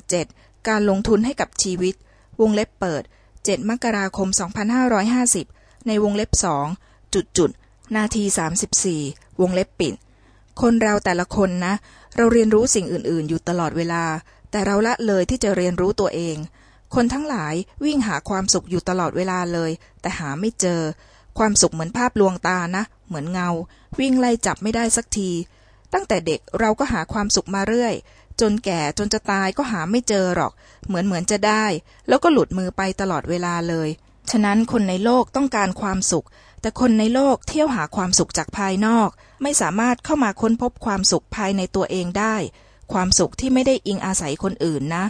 3.17 การลงทุนให้กับชีวิต วงเล็บเปิด 7 มกราคม 2550 ในวงเล็บสองจุดจุดนาที 34 วงเล็บปิด คนเราแต่ละคนนะ เราเรียนรู้สิ่งอื่น ๆ อยู่ตลอดเวลา แต่เราละเลยที่จะเรียนรู้ตัวเอง คนทั้งหลายวิ่งหาความสุขอยู่ตลอดเวลาเลย แต่หาไม่เจอ ความสุขเหมือนภาพลวงตานะ เหมือนเงา วิ่งไล่จับไม่ได้สักที ตั้งแต่เด็กเราก็หาความสุขมาเรื่อย จนแก่จนจะตายก็หาไม่เจอหรอก เหมือนเหมือนจะได้ แล้วก็หลุดมือไปตลอดเวลาเลย ฉะนั้นคนในโลกต้องการความสุข แต่คนในโลกเที่ยวหาความสุขจากภายนอก ไม่สามารถเข้ามาค้นพบความสุขภายในตัวเองได้ ความสุขที่ไม่ได้อิงอาศัยคนอื่นนะ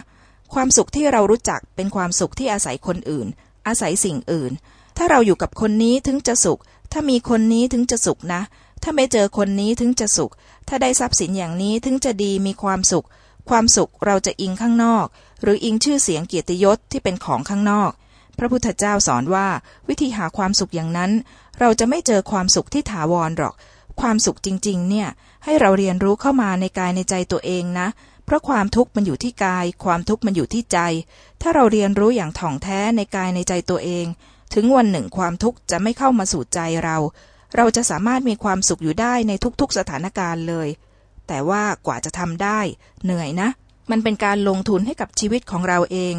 ความสุขที่เรารู้จักเป็นความสุขที่อาศัยคนอื่น อาศัยสิ่งอื่น ถ้าเราอยู่กับคนนี้ถึงจะสุข ถ้ามีคนนี้ถึงจะสุขนะถ้าไม่เจอคนนี้ถึงจะสุข ถ้าได้ทรัพย์สินอย่างนี้ถึงจะดีมีความสุข ความสุขเราจะอิงข้างนอก หรืออิงชื่อเสียงเกียรติยศที่เป็นของข้างนอก พระพุทธเจ้าสอนว่าวิธีหาความสุขอย่างนั้น เราจะไม่เจอความสุขที่ถาวรหรอก ความสุขจริง ๆ เนี่ย ให้เราเรียนรู้เข้ามาในกายในใจตัวเองนะ เพราะความทุกข์มันอยู่ที่กาย ความทุกข์มันอยู่ที่ใจ ถ้าเราเรียนรู้อย่างถ่องแท้ในกายในใจตัวเอง ถึงวันหนึ่งความทุกข์จะไม่เข้ามาสู่ใจเรา เราจะสามารถมีความสุขอยู่ได้ในทุกๆสถานการณ์เลย แต่ว่ากว่าจะทำได้ เหนื่อยนะ มันเป็นการลงทุนให้กับชีวิตของเราเอง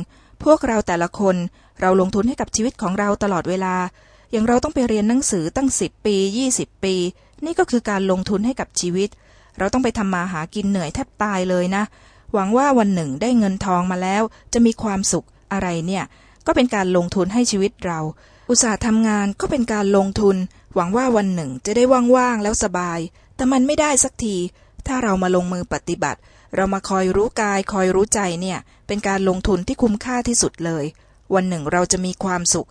พวกเราแต่ละคนเราลงทุนให้กับชีวิตของเราตลอดเวลา อย่างเราต้องไปเรียนหนังสือตั้งสิบปียี่สิบปี นี่ก็คือการลงทุนให้กับชีวิต เราต้องไปทำมาหากินเหนื่อยแทบตายเลยนะ หวังว่าวันหนึ่งได้เงินทองมาแล้ว จะมีความสุขอะไรเนี่ย ก็เป็นการลงทุนให้ชีวิตเรา อุตสาห์ทำงานก็เป็นการลงทุน หวังว่าวันหนึ่งจะได้ว่างๆแล้วสบาย แต่มันไม่ได้สักที ถ้าเรามาลงมือปฏิบัติ เรามาคอยรู้กายคอยรู้ใจเนี่ย เป็นการลงทุนที่คุ้มค่าที่สุดเลย วันหนึ่งเราจะมีความสุข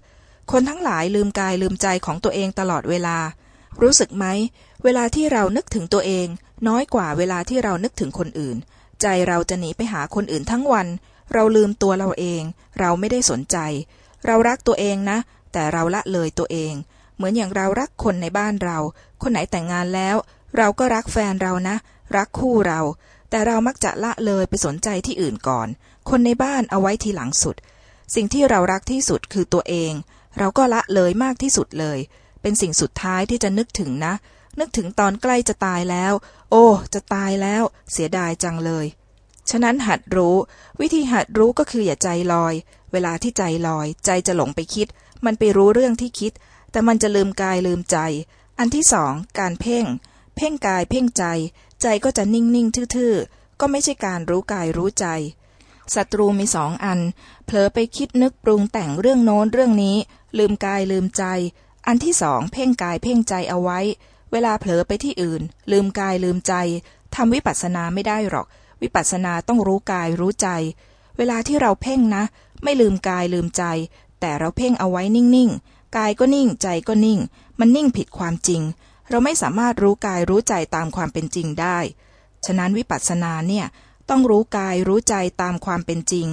คนทั้งหลายลืมกายลืมใจของตัวเองตลอดเวลา รู้สึกไหม เวลาที่เรานึกถึงตัวเอง น้อยกว่าเวลาที่เรานึกถึงคนอื่น ใจเราจะหนีไปหาคนอื่นทั้งวัน เราลืมตัวเราเอง เราไม่ได้สนใจ เรารักตัวเองนะ แต่เราละเลยตัวเอง เหมือนอย่างเรารักคนในบ้านเรา คนไหนแต่งงานแล้ว เราก็รักแฟนเรานะ รักคู่เรา แต่เรามักจะละเลยไปสนใจที่อื่นก่อน คนในบ้านเอาไว้ทีหลังสุด สิ่งที่เรารักที่สุดคือตัวเอง เราก็ละเลยมากที่สุดเลย เป็นสิ่งสุดท้ายที่จะนึกถึงนะ นึกถึงตอนใกล้จะตายแล้ว โอ้ จะตายแล้ว เสียดายจังเลย ฉะนั้นหัดรู้ วิธีหัดรู้ก็คืออย่าใจลอย เวลาที่ใจลอย ใจจะหลงไปคิด มันไปรู้เรื่องที่คิด แต่มันจะลืมกายลืมใจ อันที่สองการเพ่งเพ่งกายเพ่งใจ ใจก็จะนิ่งๆทื่อๆ ก็ไม่ใช่การรู้กายรู้ใจศัตรูมีสองอัน เผลอไปคิดนึกปรุงแต่งเรื่องโน้นเรื่องนี้ ลืมกายลืมใจ อันที่สองเพ่งกายเพ่งใจเอาไว้ เวลาเผลอไปที่อื่น ลืมกายลืมใจทำวิปัสสนาไม่ได้หรอก วิปัสสนาต้องรู้กายรู้ใจ เวลาที่เราเพ่งนะ ไม่ลืมกายลืมใจ แต่เราเพ่งเอาไว้นิ่งๆ กายก็นิ่งใจก็นิ่ง มันนิ่งผิดความจริง เราไม่สามารถรู้กายรู้ใจตามความเป็นจริงได้ ฉะนั้นวิปัสสนาเนี่ยต้องรู้กายรู้ใจตามความเป็นจริง